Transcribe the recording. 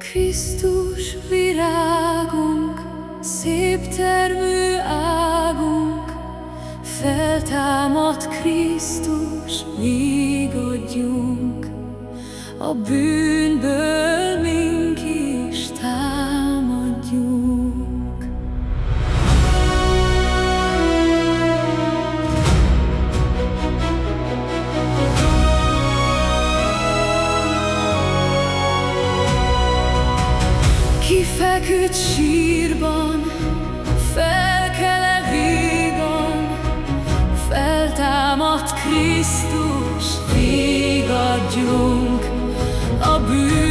Krisztus virágunk, szép termő águnk, feltámad Krisztus, vigadjunk a bűnből. Kifeküdt sírban, felkel-e vígan, feltámad Krisztus, vigadjunk, a bűnből